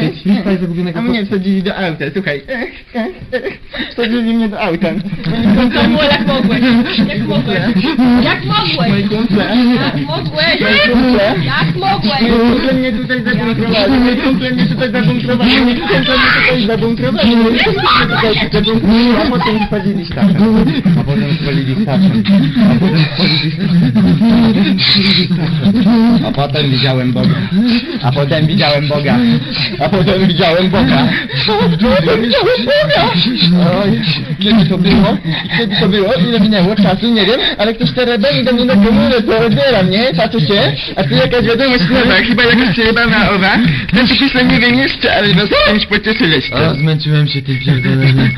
Ty śwista zagubionego A mnie wsadzili do auta, słuchaj. Wsadzili mnie do auta. To było jak mogłeś. Jak mogłeś. Jak mogłeś. Moi kumple. Jak mogłeś. Moi kumple. Jak mogłeś. Moi kumple mnie tutaj zabunkrowali. Moi kumple mnie tutaj zabunkrowali. Moi kumple mnie tutaj zabunkrowali. Moi kumple mnie tutaj zabunkrowali. A potem. A potem spalili A potem widziałem Boga. A potem widziałem Boga. A potem widziałem Boga. A potem widziałem Boga. Oj, kiedy to było? Kiedy to było? Ile minęło czasu? Nie wiem, ale ktoś te rebeli do mnie na komórę to odbiera, nie? Patrzycie? A tu jakaś wiadomość Dobra, chyba jakaś przejebana owa. Ten przecież nie wiem jeszcze, ale was czymś pocieszyłeś. A, zmęczyłem się tym pierdolem.